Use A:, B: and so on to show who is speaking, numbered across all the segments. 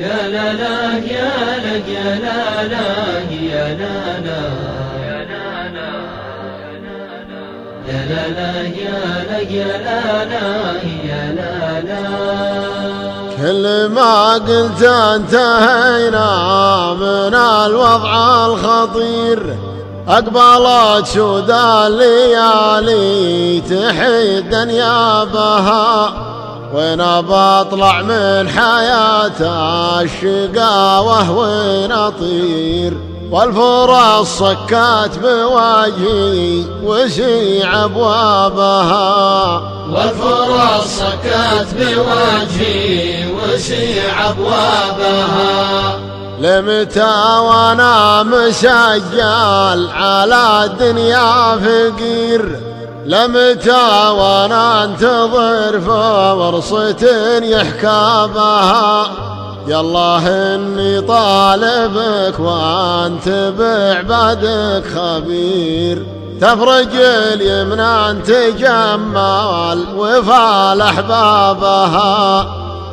A: يا لا لا يا لك يا لا لا يا لا لا. يا لا لا يا لا لا يا لا لا يا لا لا.
B: كل ما قلت انتهينا من الوضع الخطير. أقبلت شود الليالي تحيد دنيا بها وين بطلع من حياة الشقاوة وين أطير؟ والفرص صكت بوجهي وسيع أبوابها.
A: والفرص صكت بوجهي وسيع أبوابها.
B: لمتى وأنا مسجل على الدنيا فقير؟ لمتى وأنا انتظر فرصة يحكى بها. يالله إني طالبك وأنت بعبادك خبير. تفرج اليمنى تجمل وفال أحبابها.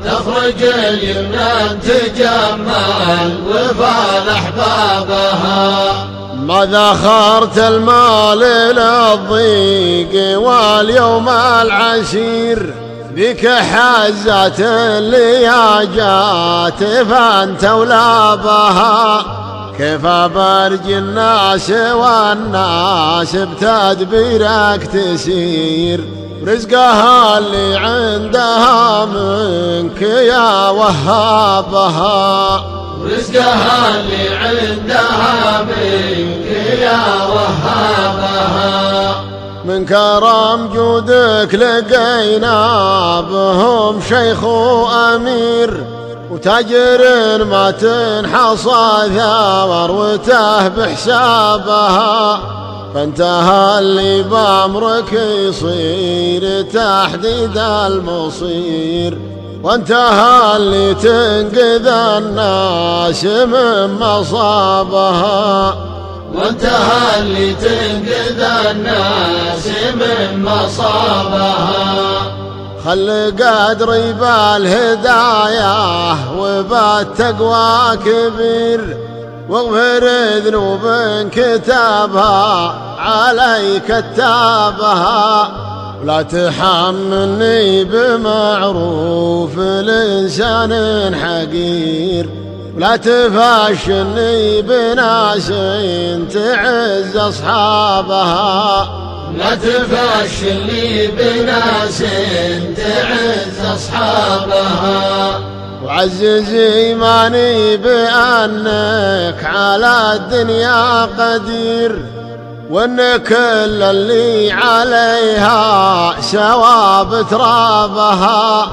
A: تخرج اليمنى تجمل وفال أحبابها.
B: ما ذخرت المال للضيق واليوم العسير؟ بك حزت اللي جات فأنت ولابها كيف برج الناس والناس بتدبيرك تسير؟ رزقها اللي عندها منك يا وهابها.
A: رزقها اللي عندها منك يا وهابها.
B: من كرم جودك لقينا بهم شيخ وأمير وتاجر ما تنحصى ثروته بحسابها. فانتهى اللي بأمرك يصير تحديد المصير. وانتهى اللي تنقذ الناس من مصابها.
A: وانتهى اللي تنقذ الناس من مصابها.
B: خل قدري بالهداية وبالتقوى كبير واغفر ذنوب كتابها علي كتابها. ولا تحملني بمعروف الإنسان حقير. ولا تفاشني بناس تعز أصحابها.
A: لا تفشلي بناس تعز أصحابها.
B: وعزز إيماني بأنك على الدنيا قدير. وان كل اللي عليها سواب ترابها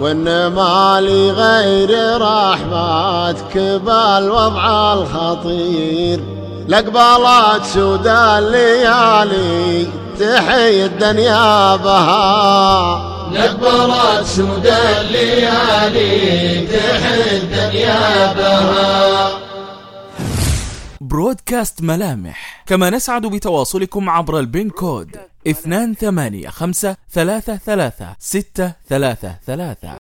B: وان مالي غير رحمتك بالوضع الخطير. لقبلت سود الليالي تحيي الدنيا بها.
A: لقبلت سود الليالي تحيي
C: برودكاست ملامح. كما نسعد بتواصلكم عبر البين كود 285333